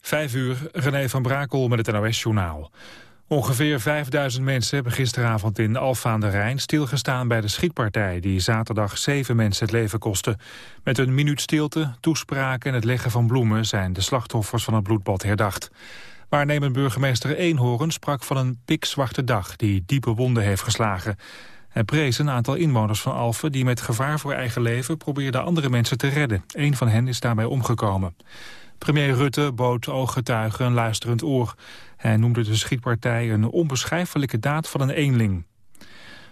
Vijf uur, René van Brakel met het NOS-journaal. Ongeveer 5000 mensen hebben gisteravond in Alfa aan de Rijn stilgestaan bij de schietpartij die zaterdag zeven mensen het leven kostte. Met een minuut stilte, toespraken en het leggen van bloemen zijn de slachtoffers van het bloedbad herdacht. Waarnemend burgemeester Eenhoorn sprak van een pikzwarte dag die diepe wonden heeft geslagen. Hij prees een aantal inwoners van Alphen die met gevaar voor eigen leven probeerden andere mensen te redden. Een van hen is daarbij omgekomen. Premier Rutte bood ooggetuigen een luisterend oor. Hij noemde de schietpartij een onbeschrijfelijke daad van een eenling.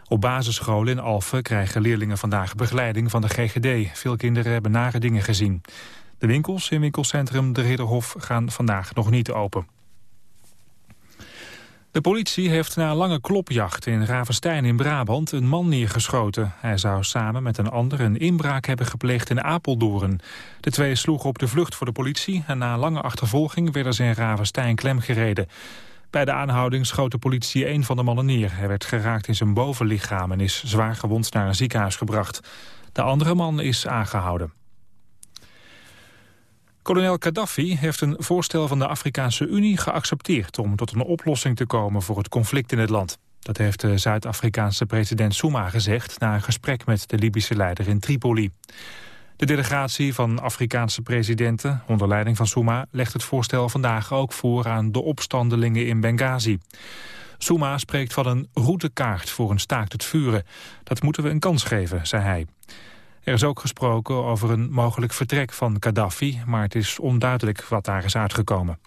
Op basisscholen in Alphen krijgen leerlingen vandaag begeleiding van de GGD. Veel kinderen hebben nare dingen gezien. De winkels in winkelcentrum De Ridderhof gaan vandaag nog niet open. De politie heeft na een lange klopjacht in Ravenstein in Brabant een man neergeschoten. Hij zou samen met een ander een inbraak hebben gepleegd in Apeldoorn. De twee sloegen op de vlucht voor de politie en na lange achtervolging werden ze in Ravenstein klemgereden. Bij de aanhouding schoot de politie een van de mannen neer. Hij werd geraakt in zijn bovenlichaam en is zwaar gewond naar een ziekenhuis gebracht. De andere man is aangehouden. Kolonel Gaddafi heeft een voorstel van de Afrikaanse Unie geaccepteerd... om tot een oplossing te komen voor het conflict in het land. Dat heeft de Zuid-Afrikaanse president Souma gezegd... na een gesprek met de Libische leider in Tripoli. De delegatie van Afrikaanse presidenten onder leiding van Souma... legt het voorstel vandaag ook voor aan de opstandelingen in Benghazi. Souma spreekt van een routekaart voor een staakt het vuren. Dat moeten we een kans geven, zei hij. Er is ook gesproken over een mogelijk vertrek van Gaddafi... maar het is onduidelijk wat daar is uitgekomen.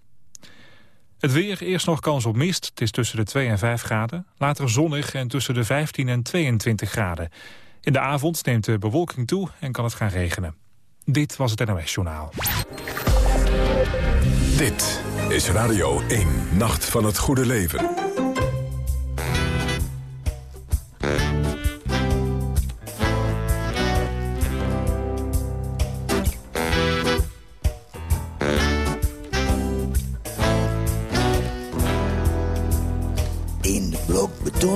Het weer, eerst nog kans op mist. Het is tussen de 2 en 5 graden. Later zonnig en tussen de 15 en 22 graden. In de avond neemt de bewolking toe en kan het gaan regenen. Dit was het NOS Journaal. Dit is Radio 1, Nacht van het Goede Leven.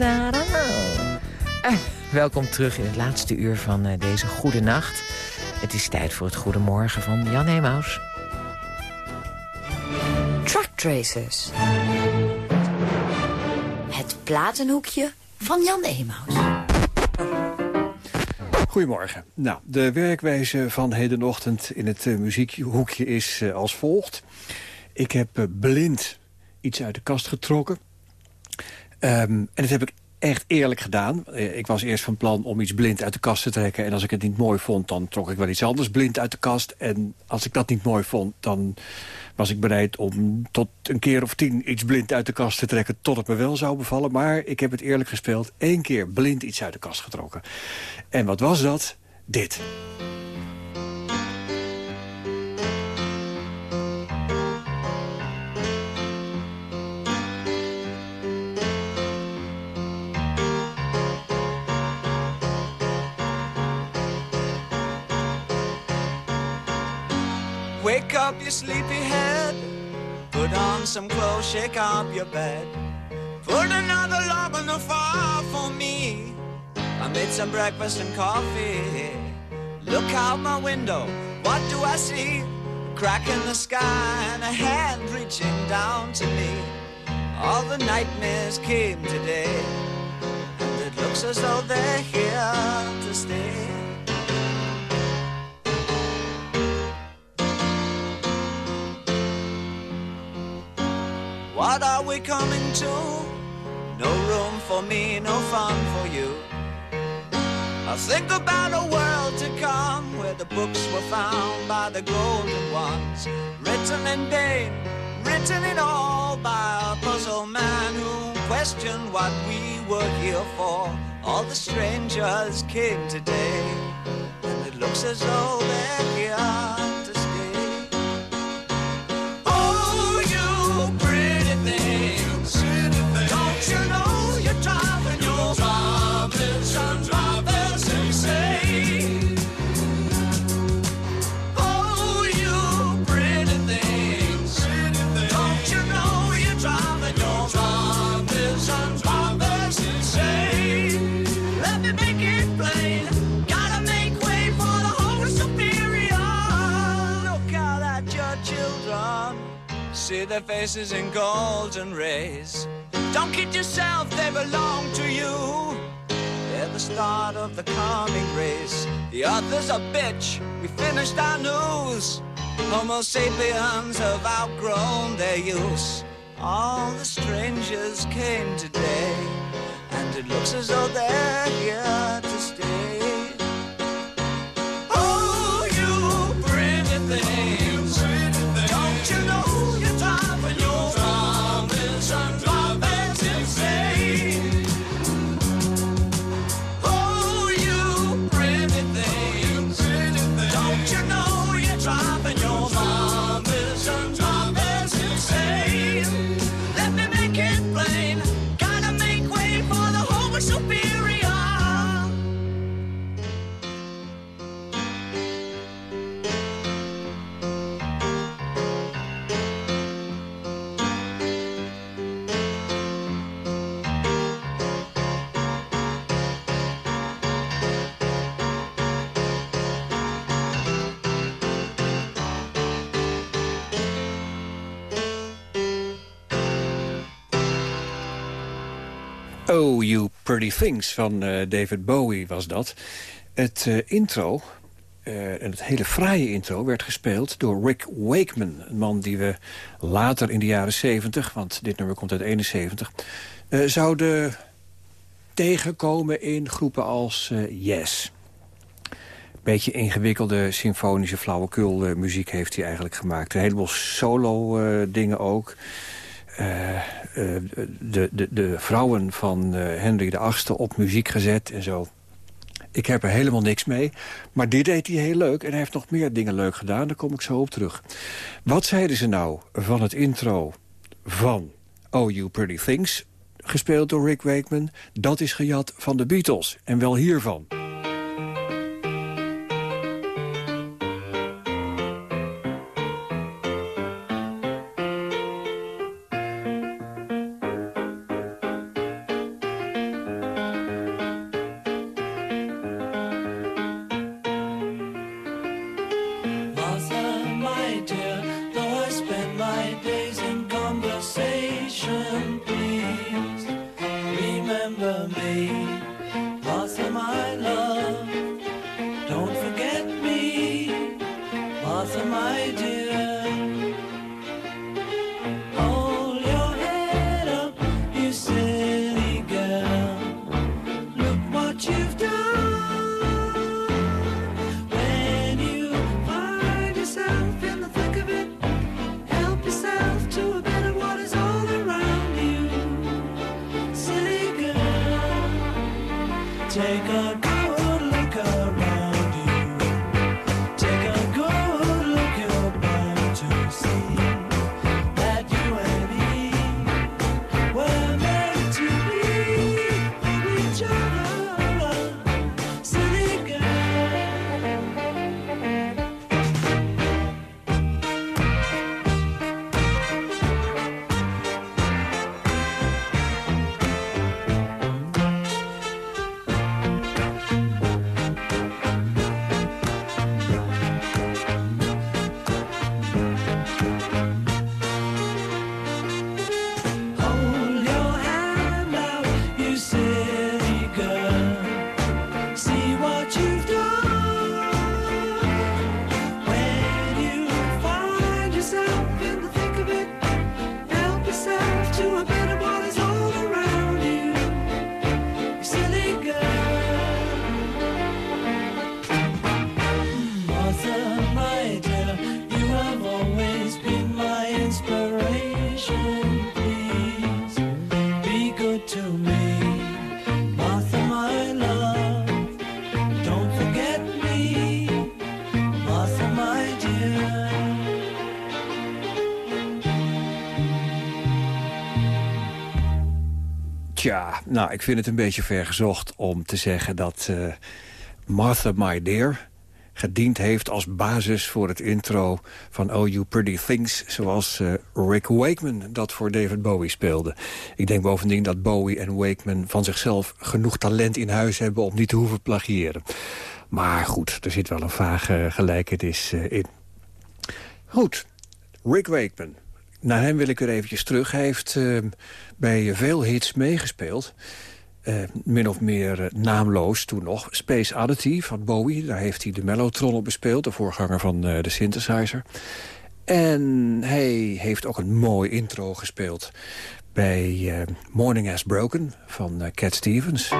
Eh, welkom terug in het laatste uur van uh, deze goede nacht. Het is tijd voor het goede morgen van Jan Emaus. Truck Tracers. Het platenhoekje van Jan Emaus. Goedemorgen. Nou, de werkwijze van hedenochtend in het uh, muziekhoekje is uh, als volgt. Ik heb blind iets uit de kast getrokken. Um, en dat heb ik echt eerlijk gedaan. Eh, ik was eerst van plan om iets blind uit de kast te trekken. En als ik het niet mooi vond, dan trok ik wel iets anders blind uit de kast. En als ik dat niet mooi vond, dan was ik bereid om tot een keer of tien iets blind uit de kast te trekken... tot het me wel zou bevallen. Maar ik heb het eerlijk gespeeld. één keer blind iets uit de kast getrokken. En wat was dat? Dit. Wake up, your sleepy head. Put on some clothes, shake up your bed. Put another log on the fire for me. I made some breakfast and coffee. Look out my window, what do I see? A crack in the sky and a hand reaching down to me. All the nightmares came today, and it looks as though they're here to stay. What are we coming to? No room for me, no fun for you. I think about a world to come where the books were found by the golden ones, written in vain, written in all by a puzzle man who questioned what we were here for. All the strangers came today, and it looks as though they're here. Faces in golden rays. Don't kid yourself, they belong to you. They're the start of the coming race. The others a bitch, we finished our news. Homo sapiens have outgrown their use. All the strangers came today, and it looks as though they're here to stay. Pretty Things van uh, David Bowie was dat. Het uh, intro, uh, en het hele fraaie intro, werd gespeeld door Rick Wakeman. Een man die we later in de jaren 70, want dit nummer komt uit 71... zouden tegenkomen in groepen als Yes. Beetje ingewikkelde symfonische flauwekul muziek heeft hij eigenlijk gemaakt. Een heleboel solo dingen ook... De, de, de vrouwen van uh, Henry VIII op muziek gezet en zo. Ik heb er helemaal niks mee. Maar dit deed hij heel leuk. En hij heeft nog meer dingen leuk gedaan. Daar kom ik zo op terug. Wat zeiden ze nou van het intro van Oh You Pretty Things... gespeeld door Rick Wakeman? Dat is gejat van de Beatles. En wel hiervan. Tja, nou, ik vind het een beetje vergezocht om te zeggen dat uh, Martha My Dear gediend heeft als basis voor het intro van Oh You Pretty Things... zoals uh, Rick Wakeman dat voor David Bowie speelde. Ik denk bovendien dat Bowie en Wakeman van zichzelf genoeg talent in huis hebben... om niet te hoeven plagiëren. Maar goed, er zit wel een vage gelijkenis uh, in. Goed, Rick Wakeman. Naar hem wil ik weer eventjes terug. Hij heeft uh, bij veel hits meegespeeld. Uh, min of meer uh, naamloos toen nog. Space Oddity van Bowie, daar heeft hij de Mellotron op bespeeld... de voorganger van de synthesizer. En hij heeft ook een mooi intro gespeeld... bij Morning Has Broken van Cat Stevens.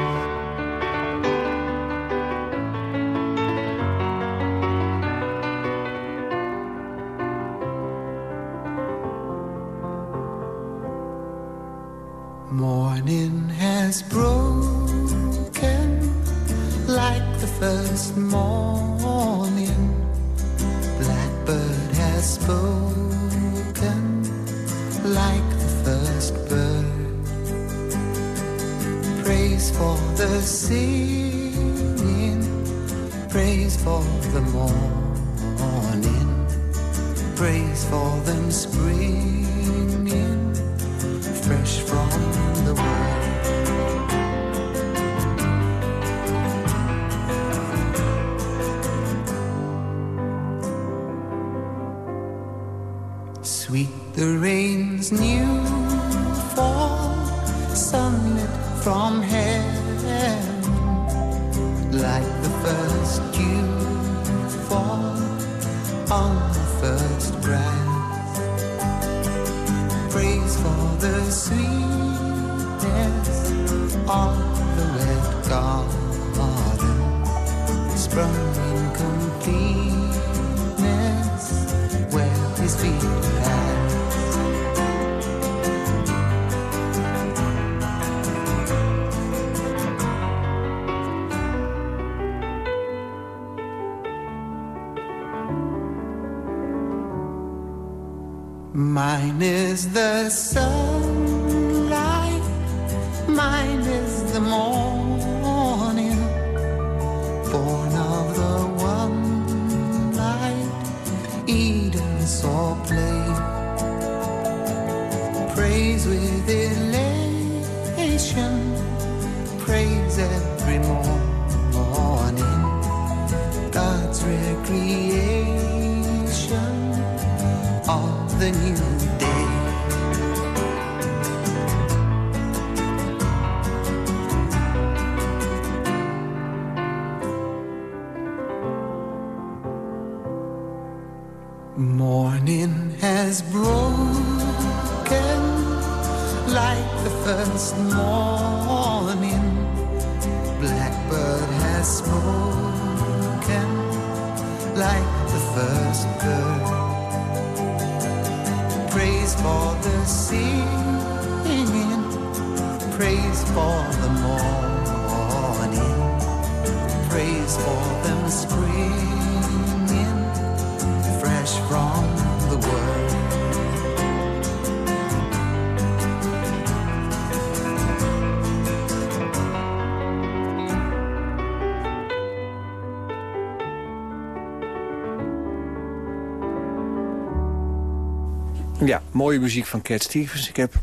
Mooie muziek van Cat Stevens. Ik heb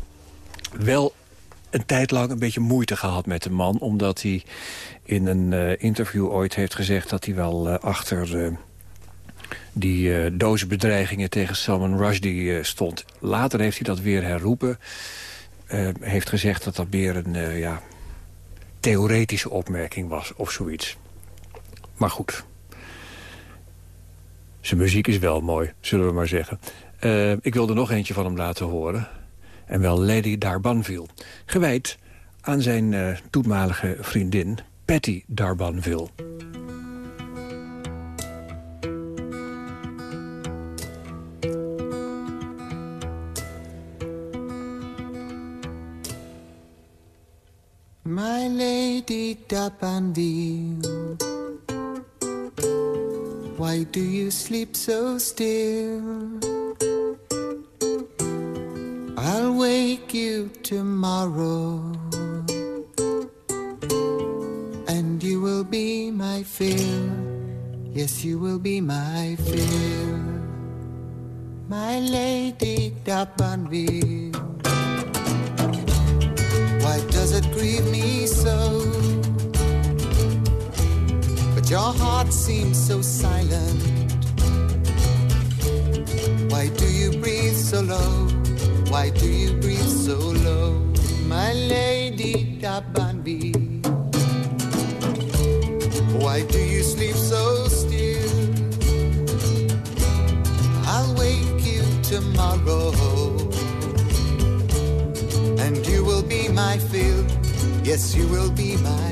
wel een tijd lang een beetje moeite gehad met de man... omdat hij in een uh, interview ooit heeft gezegd... dat hij wel uh, achter uh, die dozenbedreigingen tegen Salman Rushdie stond. Later heeft hij dat weer herroepen. heeft gezegd dat dat meer een ja, theoretische opmerking was of zoiets. Maar goed. Zijn muziek is wel mooi, zullen we maar zeggen. Uh, ik wilde nog eentje van hem laten horen. En wel Lady Darbanville. Gewijd aan zijn uh, toenmalige vriendin Patty Darbanville. My Lady Darbanville Why do you sleep so still? you tomorrow. And you will be my fill. Yes, you will be my fill. My lady Dapanville. Why does it grieve me so? But your heart seems so silent. Why do you breathe so low? Why do you breathe so low? My lady D'Abanville. Why do you sleep so still? I'll wake you tomorrow. And you will be my fill. Yes, you will be my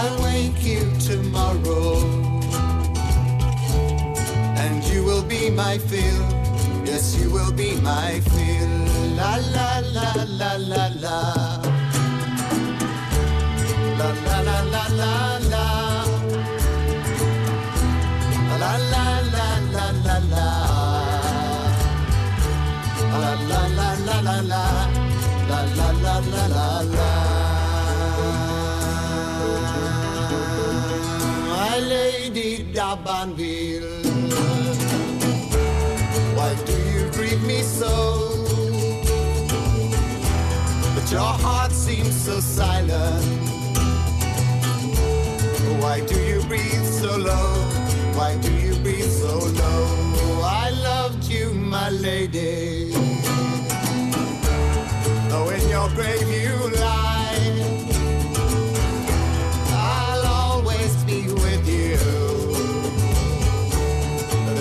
I'll wake you tomorrow And you will be my fill Yes, you will be my fill La la la la la la La la la la la la La la la la la la La la la la la la La la la la la la lady D'Abanville Why do you grieve me so? But your heart seems so silent Why do you breathe so low? Why do you breathe so low? I loved you, my lady Though in your grave you lie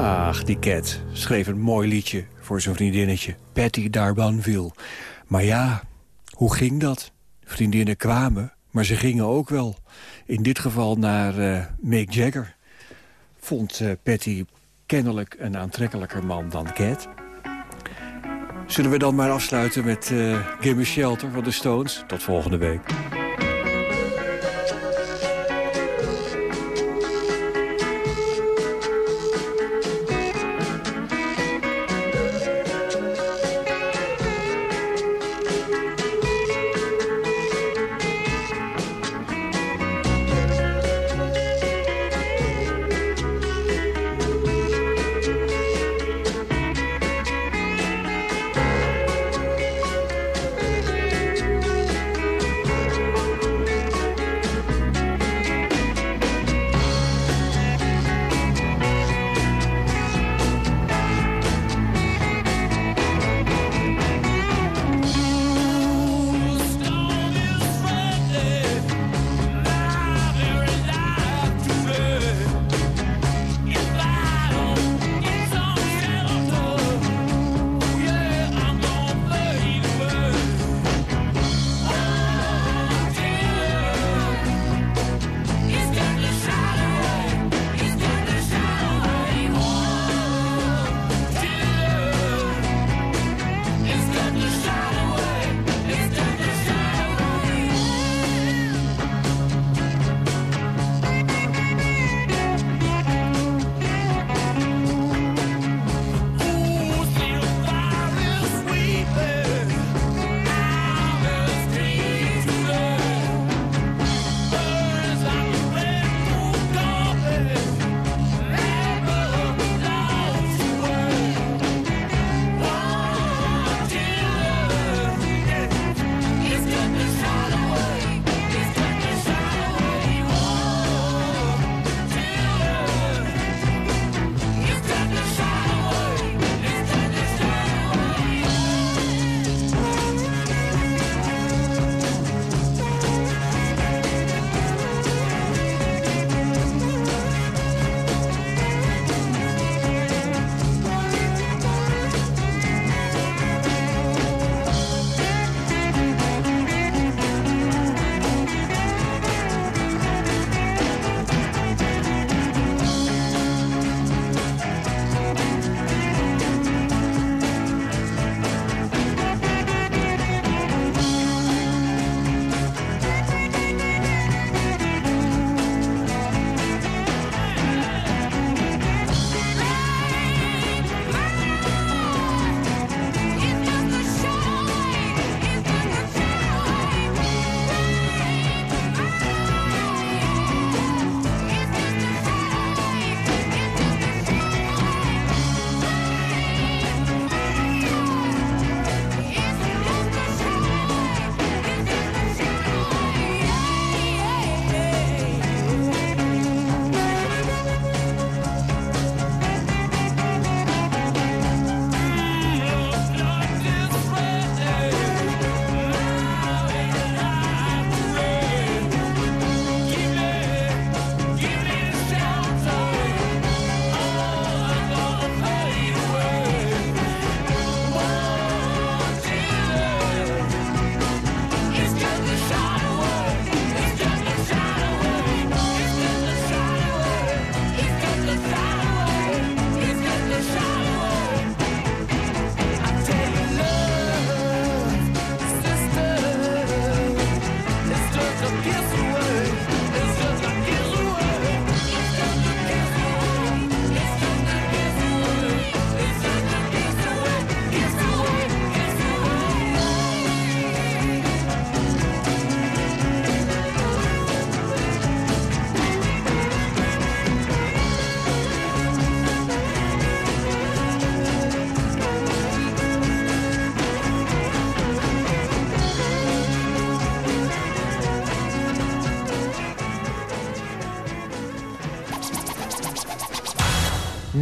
Ach, die Cat schreef een mooi liedje voor zijn vriendinnetje, Patty Darbanville. Maar ja, hoe ging dat? Vriendinnen kwamen, maar ze gingen ook wel. In dit geval naar eh Mick Jagger. Vond eh, Patty kennelijk een aantrekkelijker man dan Cat. Zullen we dan maar afsluiten met eh Gimme Shelter van de Stones? Tot volgende week.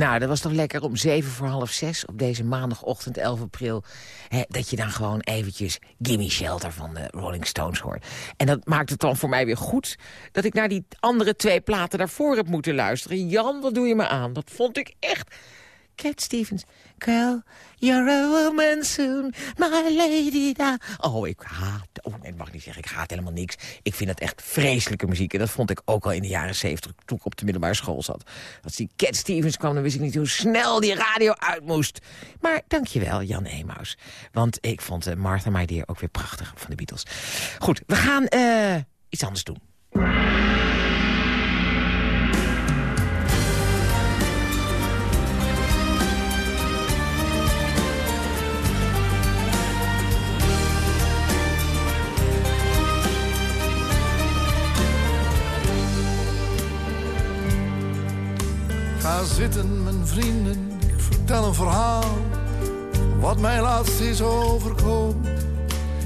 Nou, dat was toch lekker om zeven voor half zes op deze maandagochtend 11 april... Hè, dat je dan gewoon eventjes Gimme Shelter van de Rolling Stones hoort. En dat maakt het dan voor mij weer goed dat ik naar die andere twee platen daarvoor heb moeten luisteren. Jan, wat doe je me aan? Dat vond ik echt... Cat Stevens. Girl, you're a woman soon, my lady da. Oh, ik haat... Oh, dat mag ik niet zeggen. Ik haat helemaal niks. Ik vind het echt vreselijke muziek. En dat vond ik ook al in de jaren zeventig, toen ik op de middelbare school zat. Als die Cat Stevens kwam, dan wist ik niet hoe snel die radio uit moest. Maar dankjewel, Jan Emaus. Want ik vond uh, Martha My Dear ook weer prachtig van de Beatles. Goed, we gaan uh, iets anders doen. Ga zitten, mijn vrienden, ik vertel een verhaal. Wat mij laatst is overkomen.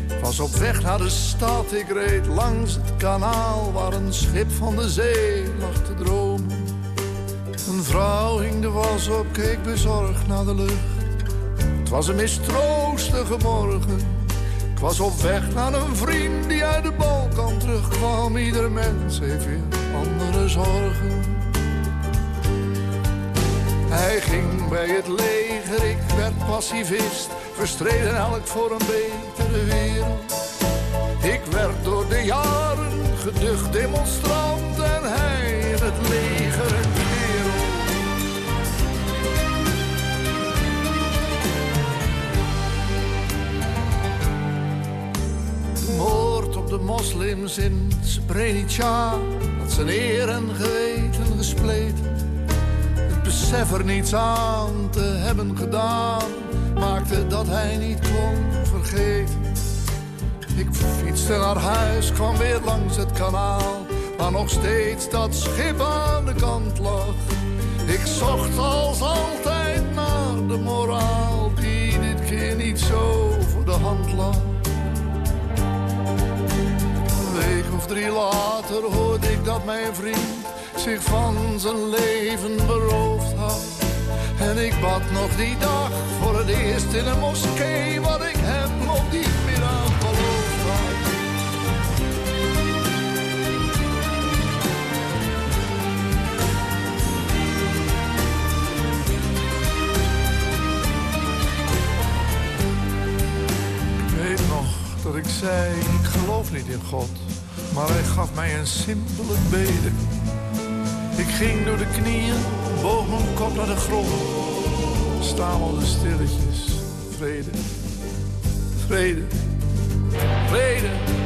Ik was op weg naar de stad, ik reed langs het kanaal... waar een schip van de zee lag te dromen. Een vrouw hing de was op, keek bezorgd naar de lucht. Het was een mistroostige morgen. Ik was op weg naar een vriend die uit de Balkan terugkwam. Ieder mens heeft weer andere zorgen. Hij ging bij het leger, ik werd pacifist. Verstreden elk voor een betere wereld. Ik werd door de jaren geducht demonstrant en hij in het leger. De moord op de moslims in Srebrenica had zijn eer en geweten gespleten besef er niets aan te hebben gedaan, maakte dat hij niet kon vergeten. Ik fietste naar huis, kwam weer langs het kanaal, waar nog steeds dat schip aan de kant lag. Ik zocht als altijd naar de moraal, die dit keer niet zo voor de hand lag. Een week of drie later hoorde ik dat mijn vriend zich van zijn leven beroofd. En ik bad nog die dag voor het eerst in een moskee wat ik hem op die middag beloofd had. Ik weet nog dat ik zei, ik geloof niet in God. Maar hij gaf mij een simpele bede. Ik ging door de knieën, boog mijn kop naar de grond. Stamelde stilletjes, vrede, vrede, vrede.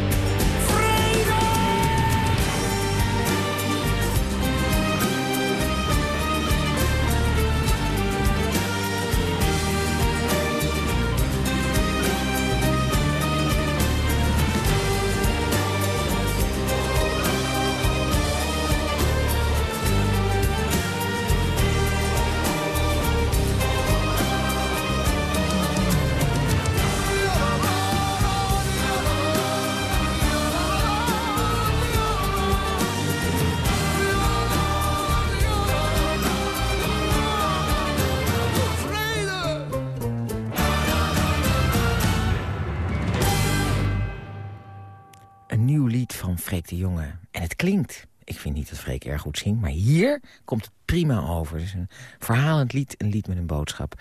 Dat Freek erg goed zingt, maar hier komt het prima over. Het is een verhalend lied, een lied met een boodschap.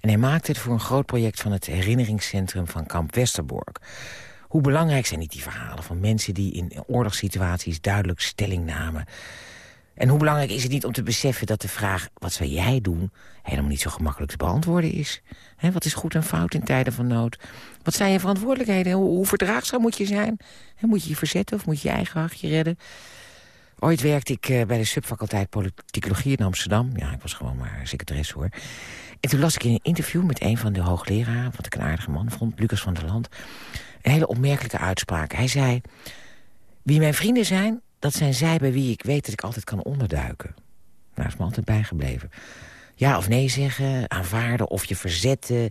En hij maakt het voor een groot project van het herinneringscentrum van kamp Westerbork. Hoe belangrijk zijn niet die verhalen van mensen die in oorlogssituaties duidelijk stelling namen... En hoe belangrijk is het niet om te beseffen dat de vraag... wat zou jij doen, helemaal niet zo gemakkelijk te beantwoorden is. He, wat is goed en fout in tijden van nood? Wat zijn je verantwoordelijkheden? Hoe, verdraagzaam moet je zijn? Moet je je verzetten of moet je je eigen hachje redden? Ooit werkte ik uh, bij de subfaculteit politicologie in Amsterdam. Ja, ik was gewoon maar secretaris hoor. En toen las ik in een interview met een van de hoogleraren... wat ik een aardige man vond, Lucas van der Land... een hele opmerkelijke uitspraak. Hij zei... Wie mijn vrienden zijn, dat zijn zij bij wie ik weet dat ik altijd kan onderduiken. Nou, is me altijd bijgebleven. Ja of nee zeggen, aanvaarden of je verzetten...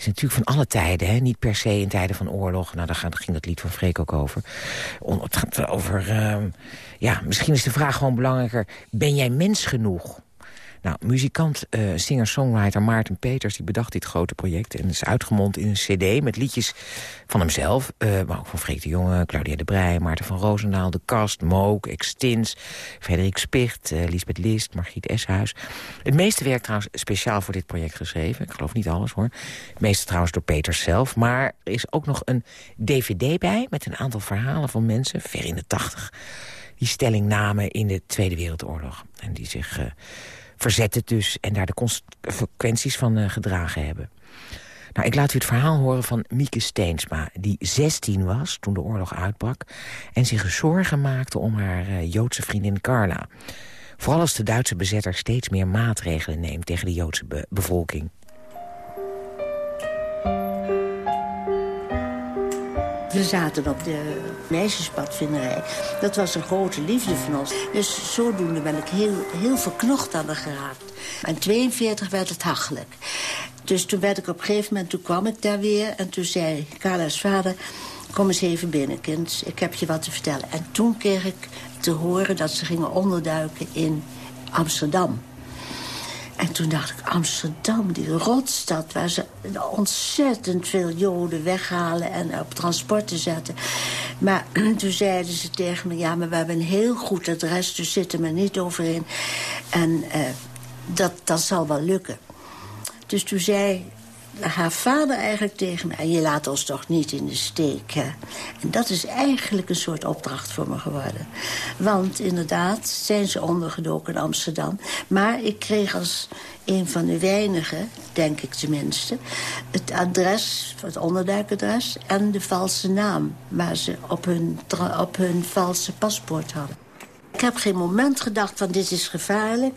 is natuurlijk van alle tijden, hè? niet per se in tijden van oorlog. Nou, daar ging dat lied van Freek ook over. Het gaat over... Uh, ja, misschien is de vraag gewoon belangrijker... ben jij mens genoeg? Nou, muzikant, uh, singer-songwriter Maarten Peters... die bedacht dit grote project en is uitgemond in een cd... met liedjes van hemzelf, uh, maar ook van Freek de Jonge... Claudia de Brij, Maarten van Roosendaal, De Kast, Mook, Extins... Frederik Spicht, uh, Lisbeth List, Margriet Eshuis. Het meeste werk trouwens speciaal voor dit project geschreven. Ik geloof niet alles, hoor. Het meeste trouwens door Peters zelf. Maar er is ook nog een dvd bij... met een aantal verhalen van mensen, ver in de tachtig... die stelling namen in de Tweede Wereldoorlog. En die zich verzetten dus en daar de consequenties van uh, gedragen hebben. Nou, ik laat u het verhaal horen van Mieke Steensma, die 16 was toen de oorlog uitbrak... en zich zorgen maakte om haar uh, Joodse vriendin Carla. Vooral als de Duitse bezetter steeds meer maatregelen neemt tegen de Joodse be bevolking. We zaten op de meisjespadvinderij. Dat was een grote liefde van ons. Dus zodoende ben ik heel, heel verknocht aan haar geraakt. En 42 werd het hachelijk. Dus toen werd ik op een gegeven moment, toen kwam ik daar weer... en toen zei Carla's vader, kom eens even binnen, kind. Ik heb je wat te vertellen. En toen kreeg ik te horen dat ze gingen onderduiken in Amsterdam. En toen dacht ik, Amsterdam, die rotstad... waar ze ontzettend veel joden weghalen en op transporten zetten. Maar toen zeiden ze tegen me... ja, maar we hebben een heel goed adres, dus zitten er niet overheen. En uh, dat, dat zal wel lukken. Dus toen zei haar vader eigenlijk tegen me... je laat ons toch niet in de steek? En dat is eigenlijk een soort opdracht voor me geworden. Want inderdaad zijn ze ondergedoken in Amsterdam. Maar ik kreeg als een van de weinigen, denk ik tenminste... het adres, het onderduikadres en de valse naam... waar ze op hun, op hun valse paspoort hadden. Ik heb geen moment gedacht van dit is gevaarlijk.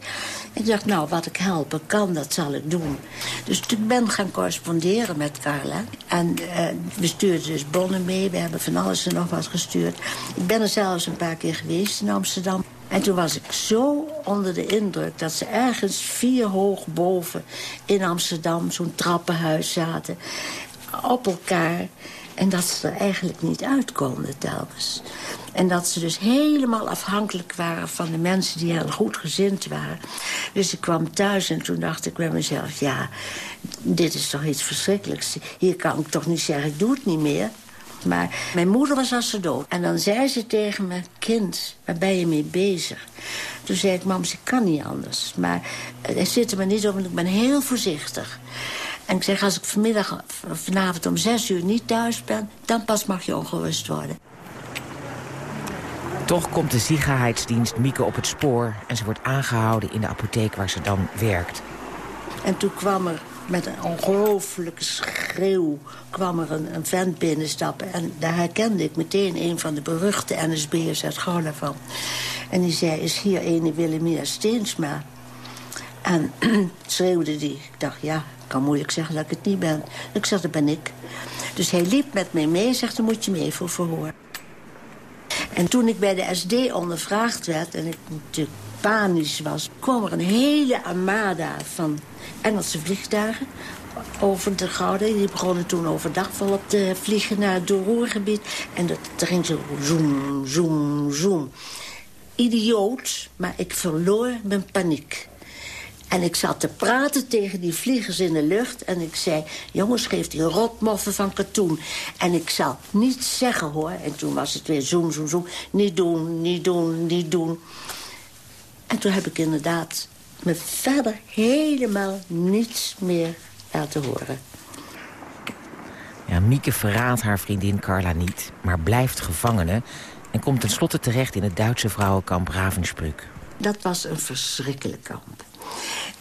Ik dacht, nou, wat ik helpen kan, dat zal ik doen. Dus ik ben gaan corresponderen met Carla. En uh, we stuurden dus bonnen mee. We hebben van alles en nog wat gestuurd. Ik ben er zelfs een paar keer geweest in Amsterdam. En toen was ik zo onder de indruk dat ze ergens vier hoog boven in Amsterdam... zo'n trappenhuis zaten, op elkaar... En dat ze er eigenlijk niet uit konden telkens. En dat ze dus helemaal afhankelijk waren van de mensen die heel goed gezind waren. Dus ik kwam thuis en toen dacht ik bij mezelf... ja, dit is toch iets verschrikkelijks. Hier kan ik toch niet zeggen, ik doe het niet meer. Maar mijn moeder was ze dood. En dan zei ze tegen me, kind, waar ben je mee bezig? Toen zei ik, mam, ik kan niet anders. Maar er zit er me niet op, want ik ben heel voorzichtig. En ik zeg, als ik vanmiddag, vanavond om zes uur niet thuis ben... dan pas mag je ongerust worden. Toch komt de ziekenheidsdienst Mieke op het spoor... en ze wordt aangehouden in de apotheek waar ze dan werkt. En toen kwam er met een ongelooflijke schreeuw... kwam er een, een vent binnenstappen. En daar herkende ik meteen een van de beruchte NSB'ers uit Gouda van. En die zei, is hier ene Willemia Steensma? En schreeuwde die. Ik dacht, ja, kan moeilijk zeggen dat ik het niet ben. Ik zeg, dat ben ik. Dus hij liep met mij mee en zegt, dan moet je me even verhoor. En toen ik bij de SD ondervraagd werd en ik natuurlijk panisch was... kwam er een hele armada van Engelse vliegtuigen over de Gouden. Die begonnen toen overdag volop te vliegen naar het doorroergebied. En dat, dat ging zo zoom, zoom, zoom. Idioot, maar ik verloor mijn paniek. En ik zat te praten tegen die vliegers in de lucht. En ik zei, jongens, geef die rotmoffen van katoen. En ik zal niet zeggen, hoor. En toen was het weer zoom, zoom, zoom. Niet doen, niet doen, niet doen. En toen heb ik inderdaad me verder helemaal niets meer laten horen. Ja, Mieke verraadt haar vriendin Carla niet, maar blijft gevangene... en komt tenslotte terecht in het Duitse vrouwenkamp Ravensbrück. Dat was een verschrikkelijk kamp.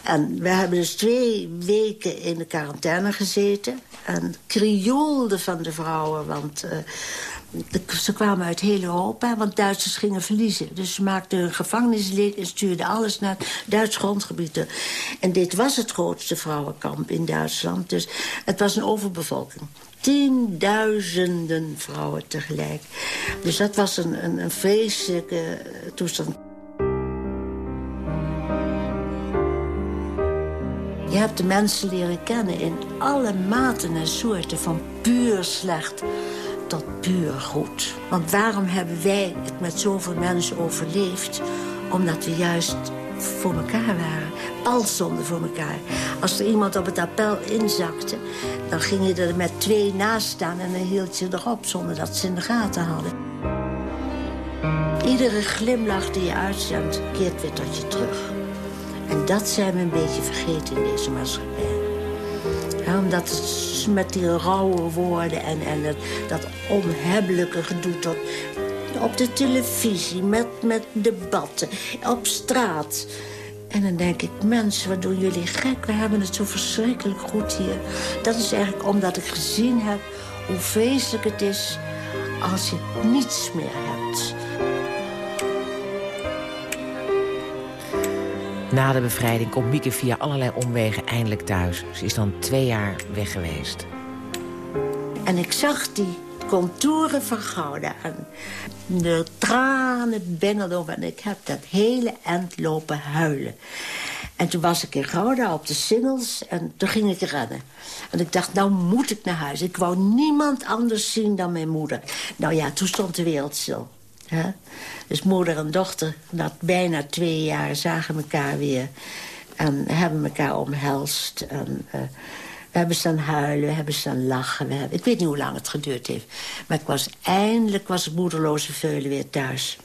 En we hebben dus twee weken in de quarantaine gezeten. En krioelde van de vrouwen, want uh, ze kwamen uit heel Europa... want Duitsers gingen verliezen. Dus ze maakten hun gevangenis leeg en stuurden alles naar Duits grondgebied. En dit was het grootste vrouwenkamp in Duitsland. Dus het was een overbevolking tienduizenden vrouwen tegelijk. Dus dat was een, een, een vreselijke toestand. Je hebt de mensen leren kennen in alle maten en soorten. Van puur slecht tot puur goed. Want waarom hebben wij het met zoveel mensen overleefd? Omdat we juist voor elkaar waren. Alles stonden voor elkaar. Als er iemand op het appel inzakte... dan ging je er met twee naast staan en dan hield je erop... zonder dat ze in de gaten hadden. Iedere glimlach die je uitzendt, keert weer tot je terug. En dat zijn we een beetje vergeten in deze maatschappij. omdat het met die rauwe woorden en, en dat onhebbelijke gedoe... Tot, op de televisie, met, met debatten, op straat... En dan denk ik, mensen, wat doen jullie gek? We hebben het zo verschrikkelijk goed hier. Dat is eigenlijk omdat ik gezien heb hoe vreselijk het is als je niets meer hebt. Na de bevrijding komt Mieke via allerlei omwegen eindelijk thuis. Ze is dan twee jaar weg geweest. En ik zag die contouren van Gouda. En de tranen bengelden. En ik heb dat hele eind lopen huilen. En toen was ik in Gouda op de singles en toen ging ik rennen. En ik dacht, nou moet ik naar huis. Ik wou niemand anders zien dan mijn moeder. Nou ja, toen stond de wereld stil. Dus moeder en dochter, na bijna twee jaar, zagen elkaar weer. En hebben elkaar omhelst. En, uh, we hebben staan huilen, we hebben staan lachen. We hebben, ik weet niet hoe lang het geduurd heeft. Maar ik was, eindelijk was ik moederloze veulen weer thuis.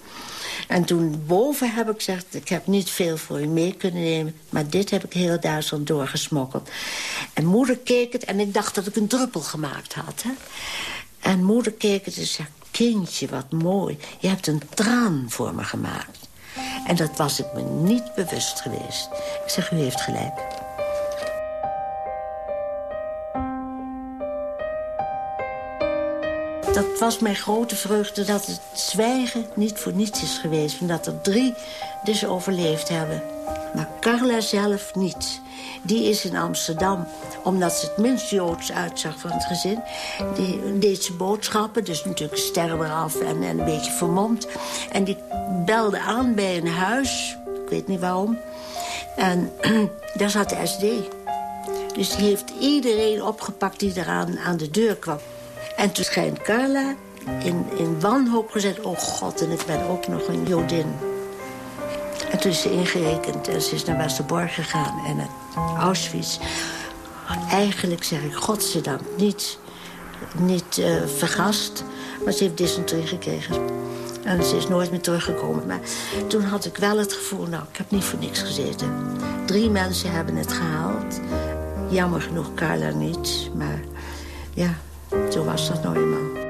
En toen boven heb ik gezegd, ik heb niet veel voor u mee kunnen nemen... maar dit heb ik heel Duitsland doorgesmokkeld. En moeder keek het en ik dacht dat ik een druppel gemaakt had. Hè? En moeder keek het en zei, kindje, wat mooi. Je hebt een traan voor me gemaakt. En dat was ik me niet bewust geweest. Ik zeg, u heeft gelijk. dat was mijn grote vreugde dat het zwijgen niet voor niets is geweest. En dat er drie dus overleefd hebben. Maar Carla zelf niet. Die is in Amsterdam, omdat ze het minst Joods uitzag van het gezin. Die deed ze boodschappen, dus natuurlijk sterren eraf en, en een beetje vermomd. En die belde aan bij een huis, ik weet niet waarom. En daar zat de SD. Dus die heeft iedereen opgepakt die eraan aan de deur kwam. En toen schijnt Carla in, in wanhoop gezet... oh god, en ik ben ook nog een Jodin. En toen is ingerekend en ze is naar Westerbork gegaan en naar Auschwitz. Eigenlijk zeg ik, godzijdank, niet, niet uh, vergast. Maar ze heeft dysenterie gekregen. En ze is nooit meer teruggekomen. Maar toen had ik wel het gevoel, nou, ik heb niet voor niks gezeten. Drie mensen hebben het gehaald. Jammer genoeg Carla niet, maar ja, zo was dat nou eenmaal.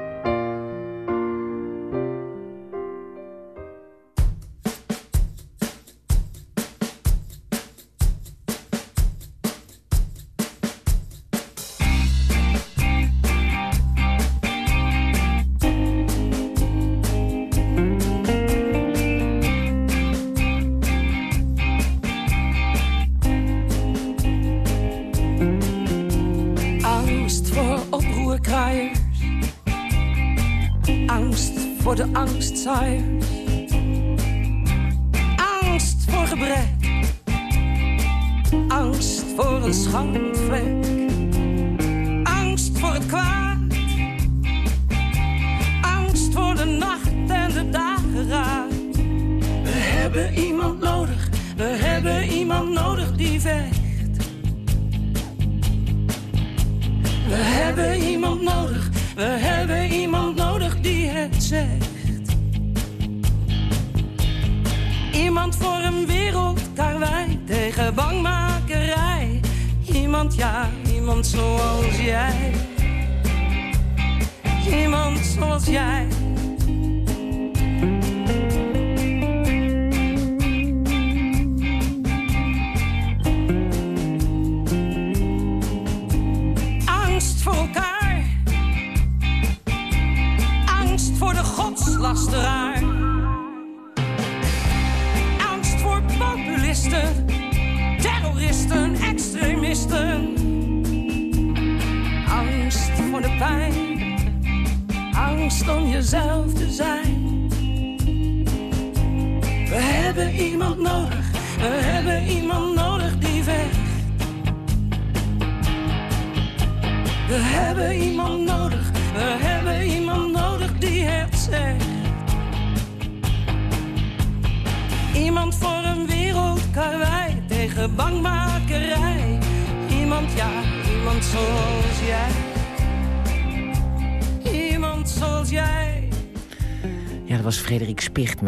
Angst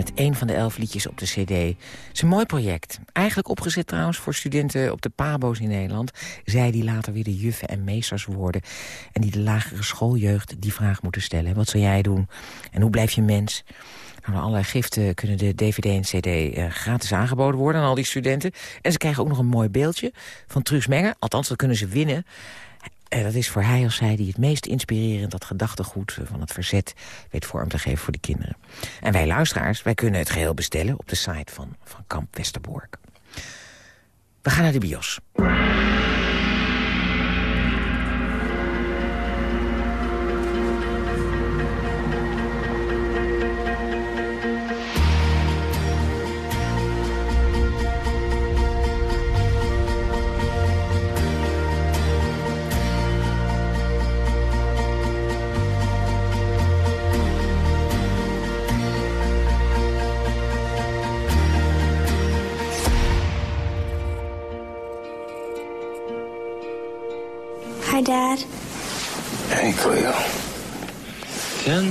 met een van de elf liedjes op de cd. Het is een mooi project. Eigenlijk opgezet trouwens voor studenten op de pabo's in Nederland. Zij die later weer de juffen en meesters worden. En die de lagere schooljeugd die vraag moeten stellen. Wat zou jij doen? En hoe blijf je mens? Nou, allerlei giften kunnen de DVD en CD eh, gratis aangeboden worden aan al die studenten. En ze krijgen ook nog een mooi beeldje van Truus Menger. Althans, dat kunnen ze winnen. En dat is voor hij of zij die het meest inspirerend... dat gedachtegoed van het verzet weet vorm te geven voor de kinderen. En wij luisteraars, wij kunnen het geheel bestellen... op de site van, van Kamp Westerbork. We gaan naar de bios.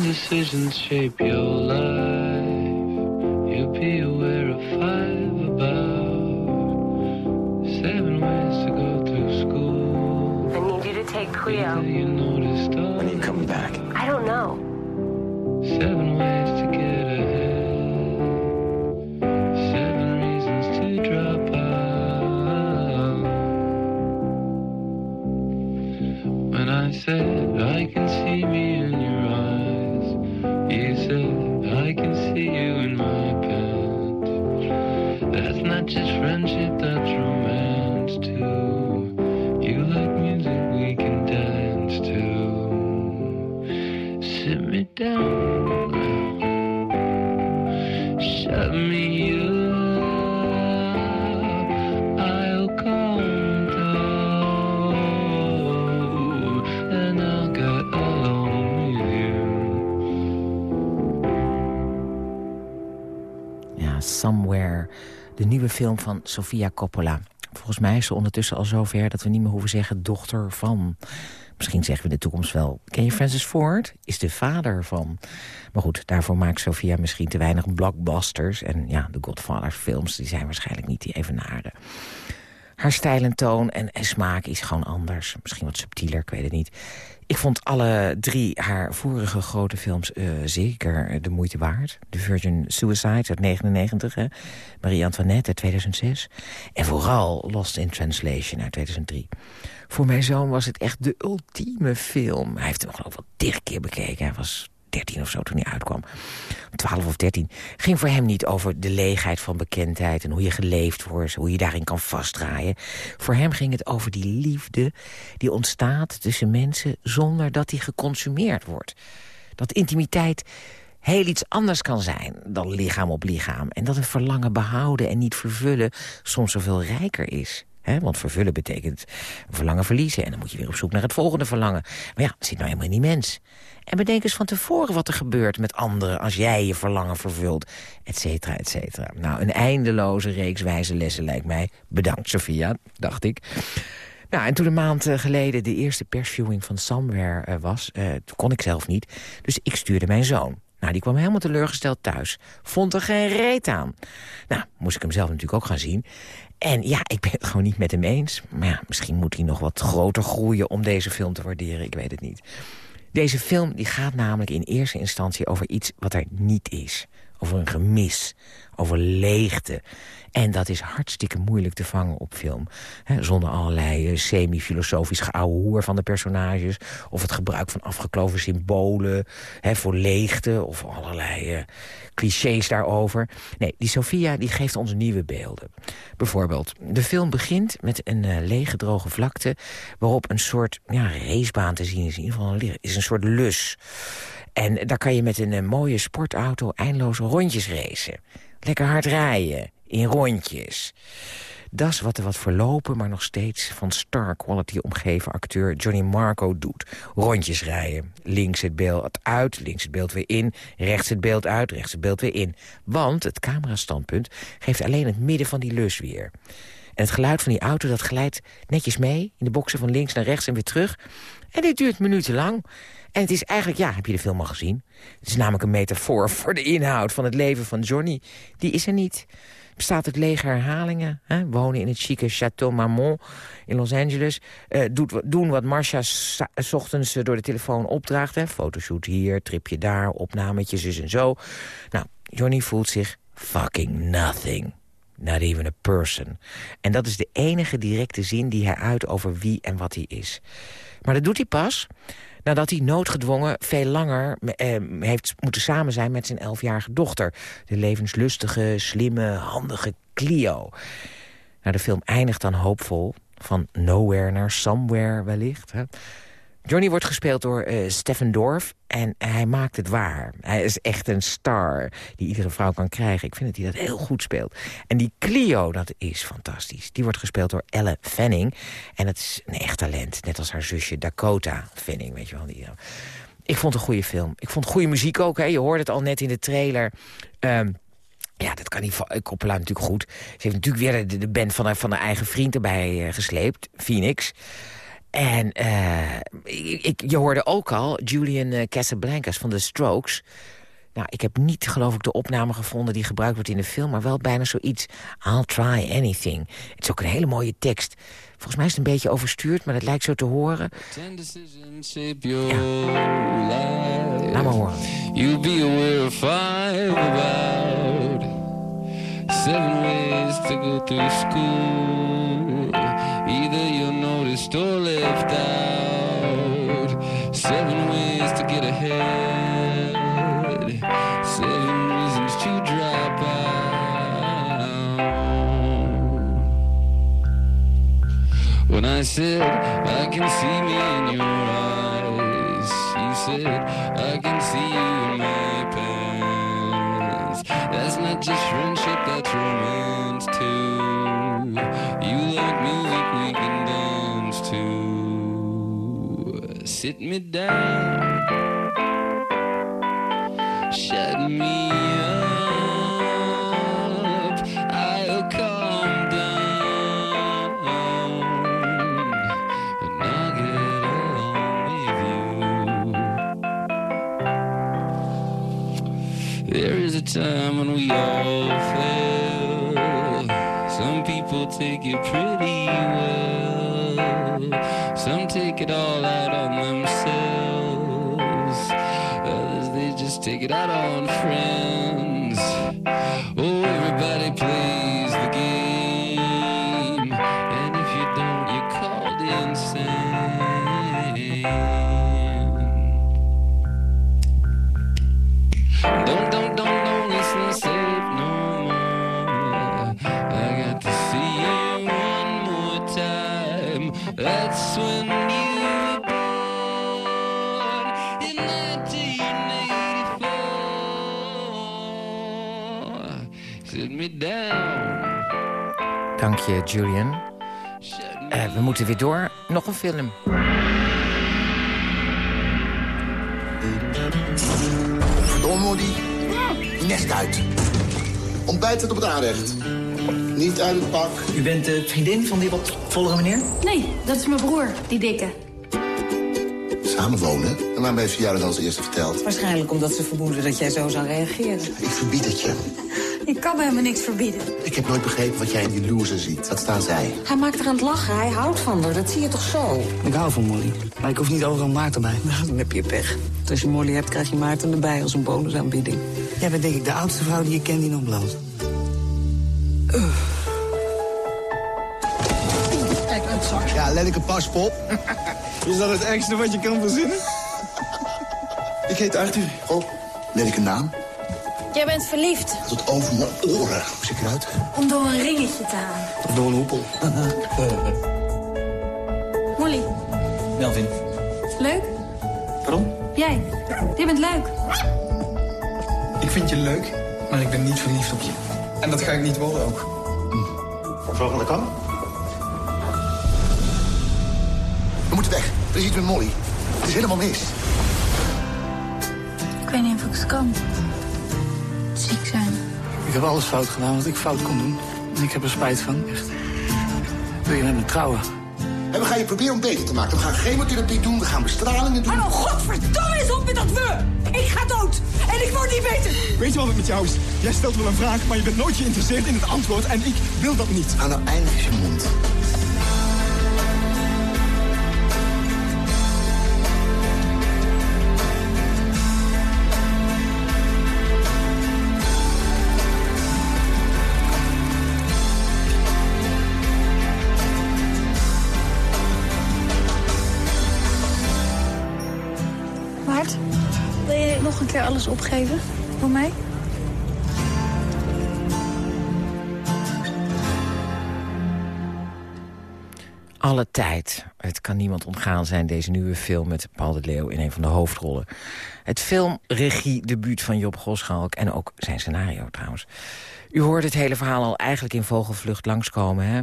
Decisions shape your life. Van Sofia Coppola. Volgens mij is ze ondertussen al zover dat we niet meer hoeven zeggen dochter van. Misschien zeggen we in de toekomst wel... Ken je Francis Ford? Is de vader van. Maar goed, daarvoor maakt Sofia misschien te weinig blockbusters. En ja, de Godfather films die zijn waarschijnlijk niet die evenaren. Haar stijl en toon en, smaak is gewoon anders. Misschien wat subtieler, ik weet het niet. Ik vond alle drie haar vorige grote films eh, zeker de moeite waard. The Virgin Suicide uit 99, hè? Marie Antoinette uit 2006. En vooral Lost in Translation uit 2003. Voor mijn zoon was het echt de ultieme film. Hij heeft hem geloof ik wel tig keer bekeken. Hij was 13 of zo toen hij uitkwam. 12 of 13. Ging voor hem niet over de leegheid van bekendheid... en hoe je geleefd wordt, hoe je daarin kan vastdraaien. Voor hem ging het over die liefde die ontstaat tussen mensen... zonder dat die geconsumeerd wordt. Dat intimiteit heel iets anders kan zijn dan lichaam op lichaam. En dat een verlangen behouden en niet vervullen soms zoveel rijker is. Want vervullen betekent verlangen verliezen. En dan moet je weer op zoek naar het volgende verlangen. Maar ja, het zit nou helemaal in die mens. En bedenk eens van tevoren wat er gebeurt met anderen... als jij je verlangen vervult, et cetera, et cetera. Nou, een eindeloze reeks wijze lessen lijkt mij. Bedankt, Sophia, dacht ik. Nou, en toen een maand eh, geleden de eerste persviewing van Somewhere uh, was... Uh, kon ik zelf niet, dus ik stuurde mijn zoon. Nou, die kwam helemaal teleurgesteld thuis. Vond er geen reet aan. Nou, moest ik hem zelf natuurlijk ook gaan zien. En ja, ik ben het gewoon niet met hem eens. Maar ja, misschien moet hij nog wat groter groeien om deze film te waarderen. Ik weet het niet. Deze film die gaat namelijk in eerste instantie over iets wat er niet is. Over een gemis, over leegte. En dat is hartstikke moeilijk te vangen op film. Zonder allerlei uh, semi-filosofisch geouwe hoer van de personages... of het gebruik van afgekloven symbolen voor leegte... of allerlei uh, clichés daarover. Nee, die Sophia die geeft ons nieuwe beelden. Bijvoorbeeld, de film begint met een uh, lege droge vlakte... waarop een soort ja, racebaan te zien is. In ieder geval een, is een soort lus. En daar kan je met een mooie sportauto eindeloze rondjes racen. Lekker hard rijden in rondjes. Dat is wat de wat verlopen, maar nog steeds van star quality omgeven acteur Johnny Marco doet. Rondjes rijden. Links het beeld uit, links het beeld weer in. Rechts het beeld uit, rechts het beeld weer in. Want het camerastandpunt geeft alleen het midden van die lus weer. En het geluid van die auto dat glijdt netjes mee... in de boksen van links naar rechts en weer terug. En dit duurt minuten lang. En het is eigenlijk, ja, heb je de film al gezien? Het is namelijk een metafoor voor de inhoud van het leven van Johnny. Die is er niet. Bestaat uit lege herhalingen. Hè? Wonen in het chique Chateau Marmont in Los Angeles. Eh, doet, doen wat Marcia s s ochtends eh, door de telefoon opdraagt. Hè? Fotoshoot hier, tripje daar, opnametjes, dus en zo. Nou, Johnny voelt zich fucking nothing. Not even a person. En dat is de enige directe zin die hij uit over wie en wat hij is. Maar dat doet hij pas nadat hij noodgedwongen veel langer eh, heeft moeten samen zijn met zijn elfjarige dochter. De levenslustige, slimme, handige Clio. Nou, de film eindigt dan hoopvol. Van nowhere naar somewhere wellicht. Hè. Johnny wordt gespeeld door uh, Stefan Dorf en hij maakt het waar. Hij is echt een star die iedere vrouw kan krijgen. Ik vind dat hij dat heel goed speelt. En die Clio, dat is fantastisch. Die wordt gespeeld door Elle Fanning. En het is een echt talent, net als haar zusje Dakota Fanning. Weet je wel, die, uh, ik vond een goede film. Ik vond goede muziek ook. Hè. Je hoorde het al net in de trailer... Um, ja, dat kan niet. Coppola natuurlijk goed. Ze heeft natuurlijk weer de, de band van haar, van haar eigen vriend erbij uh, gesleept. Phoenix. En uh, ik, je hoorde ook al Julian uh, Casablancas van The Strokes. Nou, ik heb niet, geloof ik, de opname gevonden die gebruikt wordt in de film... maar wel bijna zoiets, I'll try anything. Het is ook een hele mooie tekst. Volgens mij is het een beetje overstuurd, maar dat lijkt zo te horen. Ja. Laat maar horen. You'll be aware of five about Seven ways to go through school Seven ways to get ahead. Seven reasons to drop out. When I said I can see me in your eyes You said I can see you in my pants. That's not just Sit me down. Shut me Dank je, Julian. Uh, we moeten weer door. Nog een film. Verdomme, Molly. Nest uit. Ontbijt het op het aanrecht. Niet uit het pak. U bent de vriendin van die wat vollere meneer? Nee, dat is mijn broer, die dikke. Samenwonen? En waarom heeft ze jou dat als eerste verteld? Waarschijnlijk omdat ze vermoeden dat jij zo zou reageren. Ik verbied het je. Ik kan me helemaal niks verbieden. Ik heb nooit begrepen wat jij in die loser ziet. Wat staan zij? Hij maakt er aan het lachen, hij houdt van haar. Dat zie je toch zo? Ik hou van Molly, maar ik hoef niet overal Maarten bij. Nou, dan heb je pech. Want als je Molly hebt, krijg je Maarten erbij als een bonusaanbieding. Jij bent denk ik de oudste vrouw die je kent die nog bloot. Kijk, uitzak. Ja, lelijke paspop. Is dat het ergste wat je kan verzinnen? ik heet Arthur. Oh, lelijke naam. Jij bent verliefd. Tot over mijn oren. Hoe zie ik eruit? Om door een ringetje te halen. Of door een hoepel. Molly, Melvin. leuk? Pardon? Jij. Jij bent leuk. Ik vind je leuk, maar ik ben niet verliefd op je. En dat ga ik niet worden ook. Van der Kam? We moeten weg. Er is iets met Molly. Het is helemaal mis. Ik weet niet of ik het kan. Ik heb alles fout gedaan wat ik fout kon doen. En ik heb er spijt van, echt. Wil je met me trouwen? En we gaan je proberen om beter te maken. We gaan chemotherapie doen, we gaan bestralingen doen. Oh, godverdomme is op met dat we! Ik ga dood! En ik word niet beter! Weet je wat het met jou is? Jij stelt wel een vraag, maar je bent nooit geïnteresseerd in het antwoord. En ik wil dat niet. Ga nou eindelijk je mond. Opgeven? Voor mij? Alle tijd. Het kan niemand ontgaan zijn, deze nieuwe film met Paul de Leeuw in een van de hoofdrollen. Het filmregie-debuut van Job Goschalk en ook zijn scenario trouwens. U hoort het hele verhaal al eigenlijk in vogelvlucht langskomen, hè?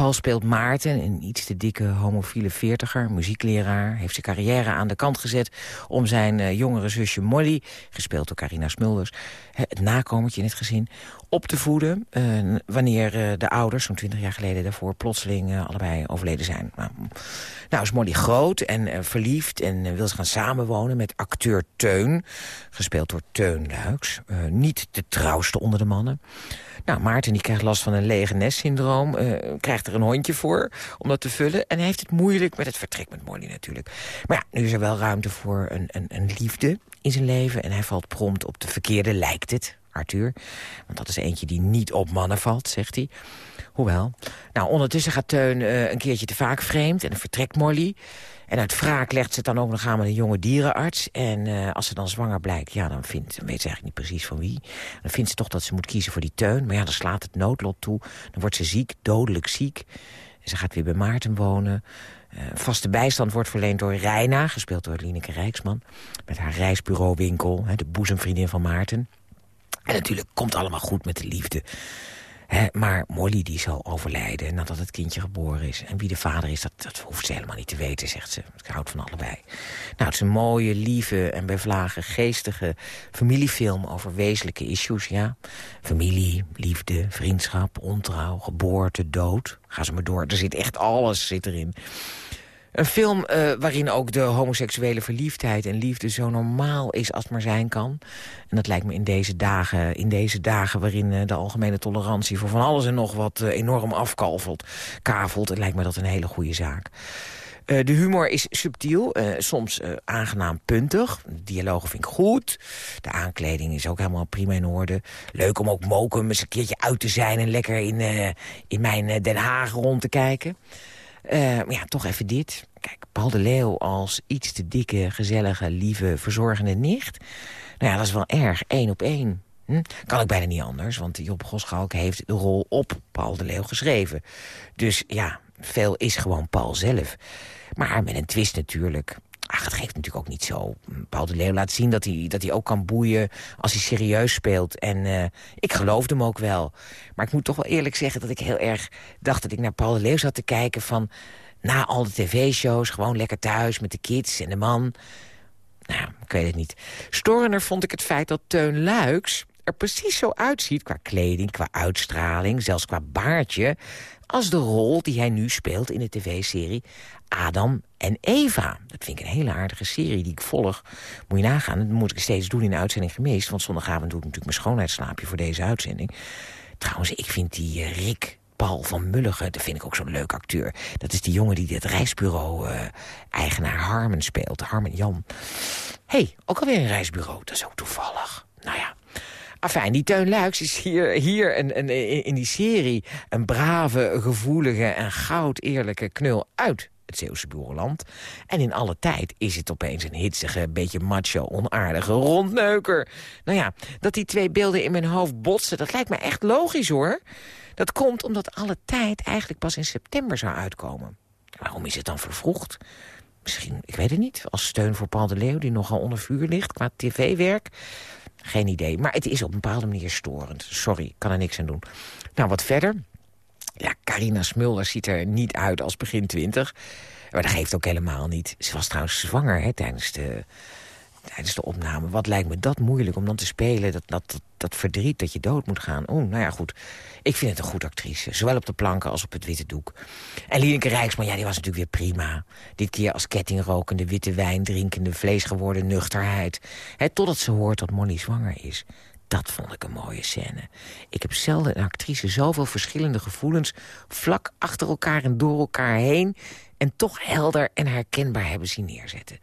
Paul speelt Maarten, een iets te dikke homofiele veertiger, muziekleraar. Heeft zijn carrière aan de kant gezet om zijn eh, jongere zusje Molly... gespeeld door Carina Smulders, het nakomertje in het gezin... op te voeden eh, wanneer eh, de ouders, zo'n twintig jaar geleden daarvoor... plotseling allebei overleden zijn. Nou, nou is Molly groot en verliefd en wil ze gaan samenwonen met acteur Teun. Gespeeld door Teun Luiks. Niet de trouwste onder de mannen. Nou, Maarten die krijgt last van een lege nestsyndroom. eh, krijgt er een hondje voor om dat te vullen. En hij heeft het moeilijk met het vertrek met Molly natuurlijk. Maar ja, nu is er wel ruimte voor een, een, een liefde in zijn leven. En hij valt prompt op de verkeerde, lijkt het, Arthur. Want dat is eentje die niet op mannen valt, zegt hij. Hoewel. Nou, ondertussen gaat Teun eh, een keertje te vaak vreemd en vertrekt Molly. En uit wraak legt ze het dan ook nog aan met een jonge dierenarts. En eh, als ze dan zwanger blijkt, ja, dan, vindt, dan weet ze eigenlijk niet precies van wie. Dan vindt ze toch dat ze moet kiezen voor die Teun. Maar ja, dan slaat het noodlot toe. Dan wordt ze ziek, dodelijk ziek. En ze gaat weer bij Maarten wonen. Eh, vaste bijstand wordt verleend door Reina, gespeeld door Lineke Rijksman. Met haar reisbureauwinkel, de boezemvriendin van Maarten. En natuurlijk komt allemaal goed met de liefde. Maar Molly die zal overlijden nadat het kindje geboren is. En wie de vader is, dat, dat hoeft ze helemaal niet te weten, zegt ze. Ik houd van allebei. Nou, het is een mooie, lieve en bevlagen, geestige familiefilm over wezenlijke issues, ja. Familie, liefde, vriendschap, ontrouw, geboorte, dood. Ga ze maar door. Er zit echt alles zit erin. Een film eh, waarin ook de homoseksuele verliefdheid en liefde zo normaal is als maar zijn kan. En dat lijkt me in deze dagen, in deze dagen waarin eh, de algemene tolerantie voor van alles en nog wat eh, enorm afkalvelt, kavelt. Lijkt me dat een hele goede zaak. De humor is subtiel, soms aangenaam puntig. De dialogen vind ik goed. De aankleding is ook helemaal prima in orde. Leuk om ook Mokum eens een keertje uit te zijn... en lekker in, in mijn Den Haag rond te kijken. Eh, maar ja, toch even dit. Kijk, Paul de Leeuw als iets te dikke, gezellige, lieve, verzorgende nicht. Nou ja, dat is wel erg, één op één. Hm? Kan ik bijna niet anders, want Job Goschalk heeft de rol op Paul de Leeuw geschreven. Dus ja, veel is gewoon Paul zelf. Maar met een twist natuurlijk. Ach, het geeft natuurlijk ook niet zo. Paul de Leeuw laat zien dat hij, dat hij ook kan boeien als hij serieus speelt. En eh, ik geloofde hem ook wel. Maar ik moet toch wel eerlijk zeggen dat ik heel erg dacht... dat ik naar Paul de Leeuw zat te kijken van... na al de tv-shows, gewoon lekker thuis met de kids en de man. Nou, ik weet het niet. Storender vond ik het feit dat Teun Luiks er precies zo uitziet... qua kleding, qua uitstraling, zelfs qua baardje... als de rol die hij nu speelt in de tv-serie Adam en Eva. Dat vind ik een hele aardige serie die ik volg. Moet je nagaan, dat moet ik steeds doen in de uitzending gemist... want zondagavond doe ik natuurlijk mijn schoonheidsslaapje voor deze uitzending. Trouwens, ik vind die eh, Rick Paul van Mulligen, dat vind ik ook zo'n leuk acteur. Dat is die jongen die dit reisbureau-eigenaar Harmen speelt. Harmen Jan. hey, ook alweer een reisbureau. Dat is ook toevallig. Nou ja. Afijn, die Teun Luiks is hier, hier een, een, in die serie... een brave, gevoelige en goud eerlijke knul uit het Zeeuwse boerenland. En in alle tijd is het opeens een hitsige, beetje macho, onaardige rondneuker. Nou ja, dat die twee beelden in mijn hoofd botsen, dat lijkt me echt logisch hoor. Dat komt omdat alle tijd eigenlijk pas in september zou uitkomen. Waarom is het dan vervroegd? Misschien, ik weet het niet, als steun voor Paul de Leeuw... die nogal onder vuur ligt qua tv-werk. Geen idee, maar het is op een bepaalde manier storend. Sorry, kan er niks aan doen. Nou, wat verder. Ja, Carina Smulders ziet er niet uit als begin twintig. Maar dat geeft ook helemaal niet. Ze was trouwens zwanger hè, tijdens, de, tijdens de opname. Wat lijkt me dat moeilijk om dan te spelen. Dat, dat, dat, dat verdriet dat je dood moet gaan. Oeh, nou ja, goed. Ik vind het een goed actrice. Zowel op de planken als op het witte doek. En Lieneke Rijksman, ja, die was natuurlijk weer prima. Dit keer als kettingrokende, witte wijn drinkende, vleesgeworden nuchterheid. Totdat ze hoort dat Molly zwanger is. Dat vond ik een mooie scène. Ik heb zelden een actrice zoveel verschillende gevoelens... vlak achter elkaar en door elkaar heen... en toch helder en herkenbaar hebben zien neerzetten.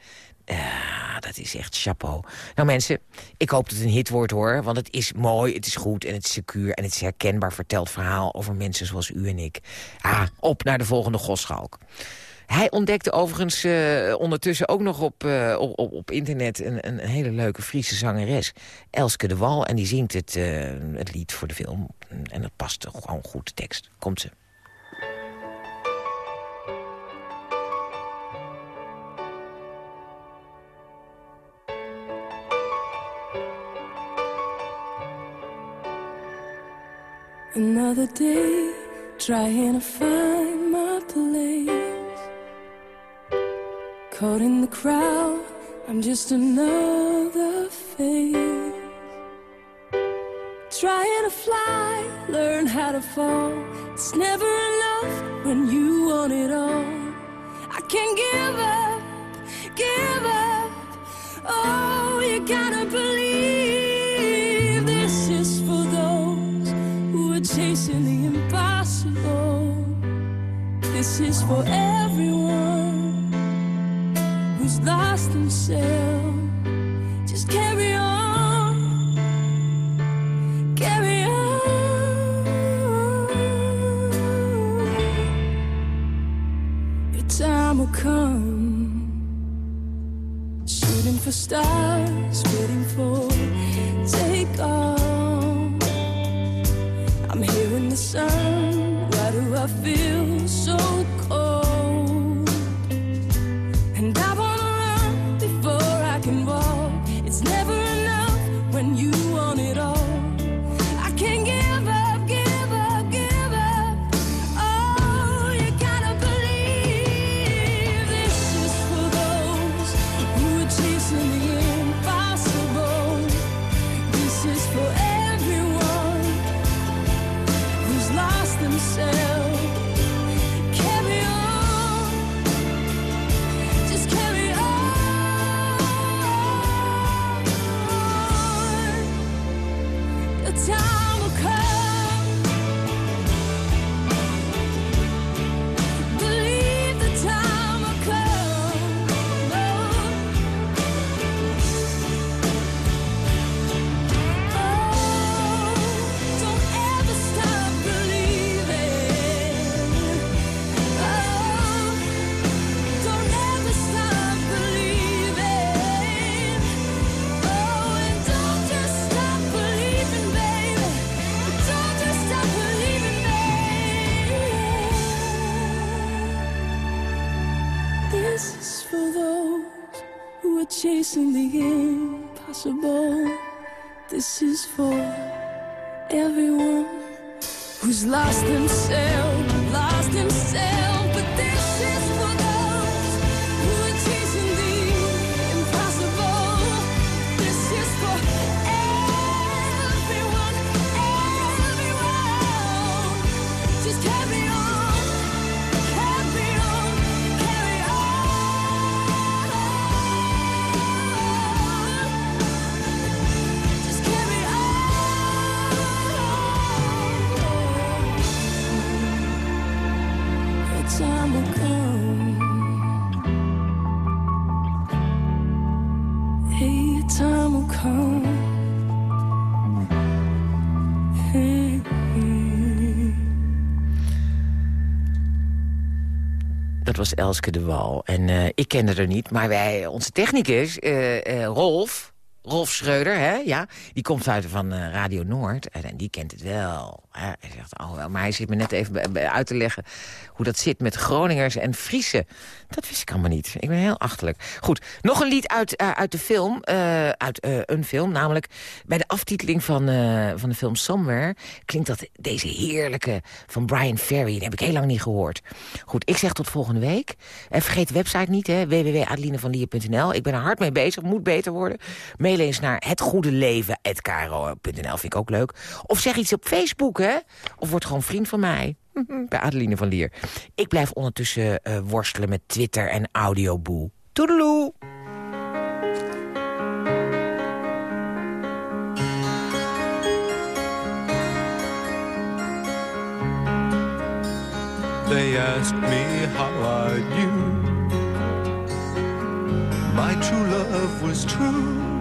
Ja, dat is echt chapeau. Nou mensen, ik hoop dat het een hit wordt hoor. Want het is mooi, het is goed en het is secuur... en het is herkenbaar verteld verhaal over mensen zoals u en ik. Ah, op naar de volgende Goschalk. Hij ontdekte overigens uh, ondertussen ook nog op, uh, op, op, internet... Een, een, hele leuke Friese zangeres, Elske de Wal. En die zingt het, uh, het lied voor de film. En dat past gewoon goed, de tekst. Komt ze. Another day, trying to find my place. Caught in the crowd, I'm just another face. Trying to fly, learn how to fall. It's never enough when you want it all. I can't give up, give up. Oh, you gotta believe Is for everyone who's lost themselves. Just carry on, carry on. Your time will come. Shooting for stars, waiting for This is for everyone who's lost themselves, lost themselves. But this is Dat was Elske de Wal. En eh, ik kende haar niet, maar wij, onze technicus, eh, Rolf... Rolf Schreuder, hè, ja, die komt uit van Radio Noord. En die kent het wel. Hij zegt, oh wel, maar hij zit me net even uit te leggen... hoe dat zit met Groningers en Friesen. Dat wist ik allemaal niet. Ik ben heel achterlijk. Goed, nog een lied uit, eh, uit de film. eh, uit eh, een film, namelijk bij de aftiteling van, van de film Somewhere... klinkt dat deze heerlijke van Brian Ferry. Die heb ik heel lang niet gehoord. Goed, ik zeg tot volgende week. En vergeet de website niet, hè, www.adelinevanlier.nl. Ik ben er hard mee bezig, moet beter worden. Mail eens naar hetgoedeleven.kro.nl, vind ik ook leuk. Of zeg iets op Facebook, hè. Of word gewoon vriend van mij. Bij Adeline van Lier. Ik blijf ondertussen eh, worstelen met Twitter en Audioboe. Toedeloe! They asked me how I knew my true love was true.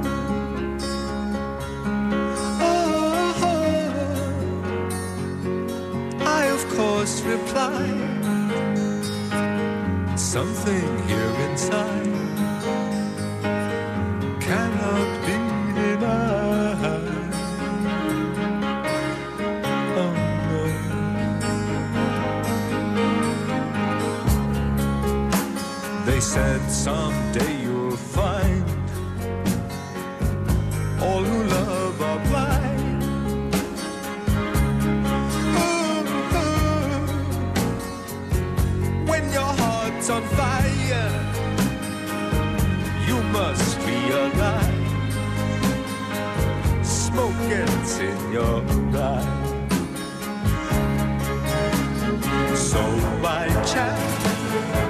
Course replied, something here inside cannot be denied. Oh no. They said someday on fire, you must be alive. smoke gets in your eye. So my child.